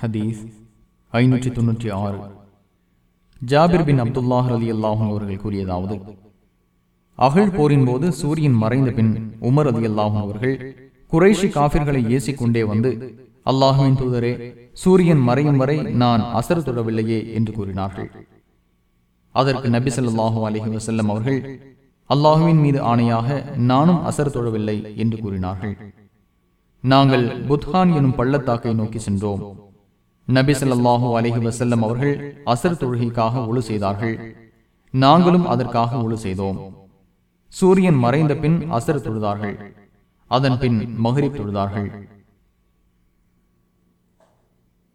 ஹதீஸ் ஐநூற்றி தொன்னூற்றி ஆறு ஜாபிர் பின் அப்துல்லாஹ் அலி அல்லாஹும் அவர்கள் கூறியதாவது அகழ் போரின் போது சூரியன் மறைந்த பின் உமர் அலி அல்லாஹும் அவர்கள் குறைஷி காபிர்களை ஏசிக் கொண்டே வந்து அல்லாஹுவின் தூதரே சூரியன் மறையும் வரை நான் அசர் தொடவில்லையே என்று கூறினார்கள். அதற்கு நபி சொல்லாஹு அலஹி வசல்லம் அவர்கள் அல்லாஹுவின் மீது ஆணையாக நானும் அசர் தொழவில்லை என்று கூறினார்கள். நாங்கள் புத்ஹான் எனும் பள்ளத்தாக்கை நோக்கி சென்றோம். நபி ஸல்லல்லாஹு அலைஹி வசல்லம் அவர்கள் அசர் தொழுகைக்காக ஒழு செய்தார்கள். நாங்களும் அதற்காக ஒழு செய்தோம். சூரியன் மறைந்த பின் அசர் தொழுதார்கள். அதன் பின் மகரிப் தொழுதார்கள்.